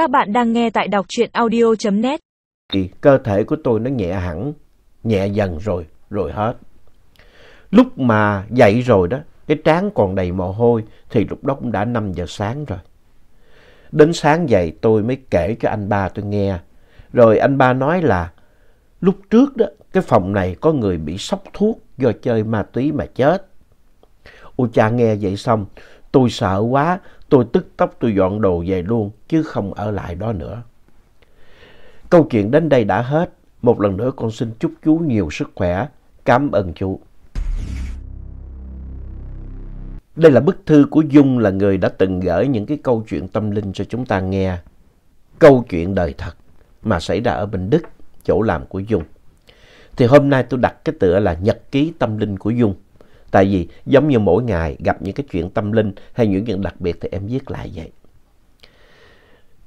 Các bạn đang nghe tại đọc truyện audio.net. Thì cơ thể của tôi nó nhẹ hẳn, nhẹ dần rồi, rồi hết. Lúc mà dậy rồi đó, cái trán còn đầy mồ hôi thì lúc đó cũng đã 5 giờ sáng rồi. Đến sáng dậy tôi mới kể cho anh ba tôi nghe. Rồi anh ba nói là lúc trước đó, cái phòng này có người bị sốc thuốc do chơi ma túy mà chết. Ôi cha nghe vậy xong, tôi sợ quá, tôi tức tốc tôi dọn đồ về luôn, chứ không ở lại đó nữa. Câu chuyện đến đây đã hết. Một lần nữa con xin chúc chú nhiều sức khỏe. Cảm ơn chú. Đây là bức thư của Dung là người đã từng gửi những cái câu chuyện tâm linh cho chúng ta nghe. Câu chuyện đời thật mà xảy ra ở Bình Đức, chỗ làm của Dung. Thì hôm nay tôi đặt cái tựa là Nhật ký tâm linh của Dung. Tại vì giống như mỗi ngày gặp những cái chuyện tâm linh hay những chuyện đặc biệt thì em viết lại vậy.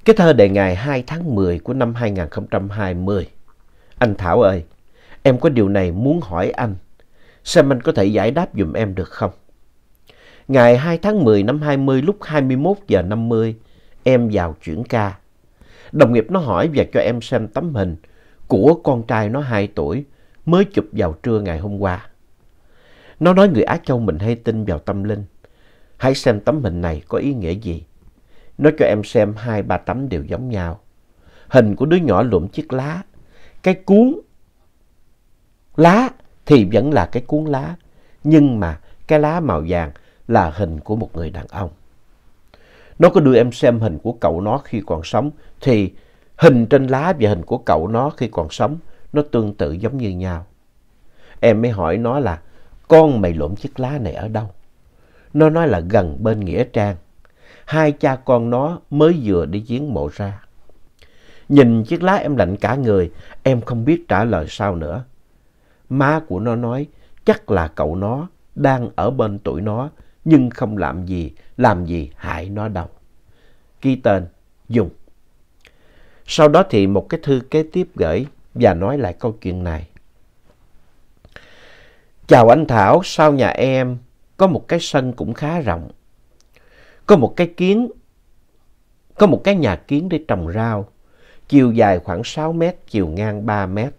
Cái thơ đề ngày 2 tháng 10 của năm 2020. Anh Thảo ơi, em có điều này muốn hỏi anh. Xem anh có thể giải đáp dùm em được không? Ngày 2 tháng 10 năm 20 lúc 21 giờ 50, em vào chuyển ca. Đồng nghiệp nó hỏi và cho em xem tấm hình của con trai nó 2 tuổi mới chụp vào trưa ngày hôm qua. Nó nói người Á Châu mình hay tin vào tâm linh. Hãy xem tấm hình này có ý nghĩa gì. Nó cho em xem hai, ba tấm đều giống nhau. Hình của đứa nhỏ lụm chiếc lá. Cái cuốn lá thì vẫn là cái cuốn lá. Nhưng mà cái lá màu vàng là hình của một người đàn ông. Nó có đưa em xem hình của cậu nó khi còn sống, thì hình trên lá và hình của cậu nó khi còn sống, nó tương tự giống như nhau. Em mới hỏi nó là con mày lộn chiếc lá này ở đâu? Nó nói là gần bên Nghĩa Trang. Hai cha con nó mới vừa đi giếng mộ ra. Nhìn chiếc lá em lạnh cả người, em không biết trả lời sao nữa. Má của nó nói chắc là cậu nó đang ở bên tuổi nó nhưng không làm gì, làm gì hại nó đâu. Ký tên Dung. Sau đó thì một cái thư kế tiếp gửi và nói lại câu chuyện này. Chào anh Thảo, sau nhà em có một cái sân cũng khá rộng. Có một cái kiến, có một cái nhà kiến để trồng rau. Chiều dài khoảng 6 mét, chiều ngang 3 mét.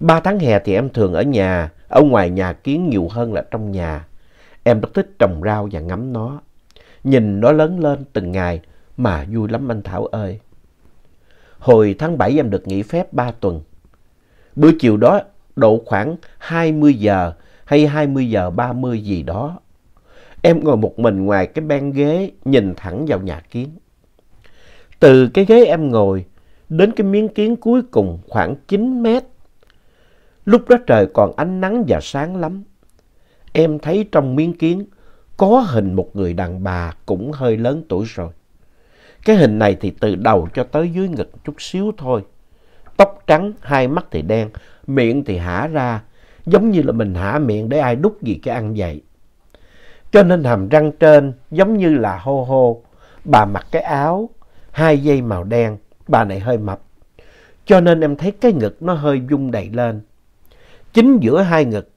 Ba tháng hè thì em thường ở nhà, ở ngoài nhà kiến nhiều hơn là trong nhà. Em rất thích trồng rau và ngắm nó. Nhìn nó lớn lên từng ngày mà vui lắm anh Thảo ơi. Hồi tháng 7 em được nghỉ phép 3 tuần. Bữa chiều đó độ khoảng 20 giờ hay 20 giờ 30 gì đó. Em ngồi một mình ngoài cái ban ghế, nhìn thẳng vào nhà kiến. Từ cái ghế em ngồi đến cái miếng kiến cuối cùng khoảng 9 mét. Lúc đó trời còn ánh nắng và sáng lắm. Em thấy trong miếng kiến có hình một người đàn bà cũng hơi lớn tuổi rồi. Cái hình này thì từ đầu cho tới dưới ngực chút xíu thôi. Tóc trắng, hai mắt thì đen, miệng thì hả ra, giống như là mình hả miệng để ai đút gì cái ăn vậy. Cho nên hàm răng trên giống như là hô hô. Bà mặc cái áo, hai dây màu đen, bà này hơi mập. Cho nên em thấy cái ngực nó hơi rung đầy lên. Chính giữa hai ngực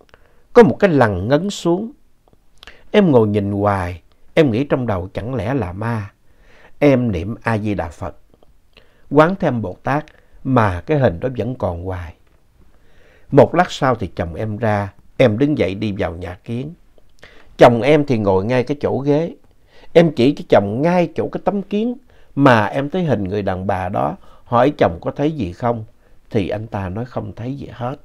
có một cái lằn ngấn xuống. Em ngồi nhìn hoài, em nghĩ trong đầu chẳng lẽ là ma. Em niệm A-di-đà Phật. Quán thêm Bồ Tát mà cái hình đó vẫn còn hoài. Một lát sau thì chồng em ra, em đứng dậy đi vào nhà kiến. Chồng em thì ngồi ngay cái chỗ ghế. Em chỉ cho chồng ngay chỗ cái tấm kiến mà em thấy hình người đàn bà đó, hỏi chồng có thấy gì không? Thì anh ta nói không thấy gì hết.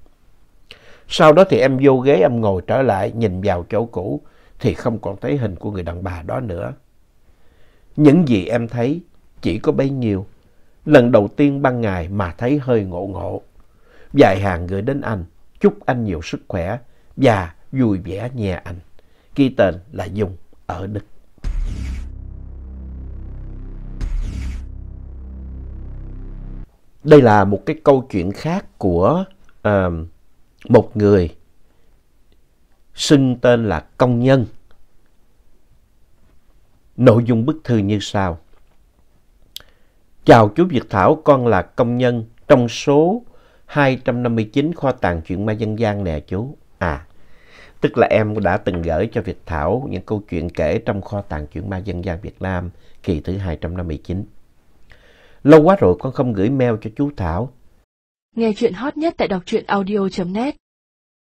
Sau đó thì em vô ghế em ngồi trở lại nhìn vào chỗ cũ thì không còn thấy hình của người đàn bà đó nữa. Những gì em thấy chỉ có bấy nhiêu. Lần đầu tiên ban ngày mà thấy hơi ngộ ngộ. dài hàng gửi đến anh, chúc anh nhiều sức khỏe và vui vẻ nhà anh. Ghi tên là Dung ở Đức. Đây là một cái câu chuyện khác của uh, một người xưng tên là công nhân. Nội dung bức thư như sau. Chào chú Việt Thảo, con là công nhân trong số 259 kho tàng chuyện ma dân gian nè chú. À, tức là em đã từng gửi cho Việt Thảo những câu chuyện kể trong kho tàng chuyện ma dân gian Việt Nam kỳ thứ 259. Lâu quá rồi con không gửi mail cho chú Thảo. Nghe chuyện hot nhất tại đọc truyện audio.net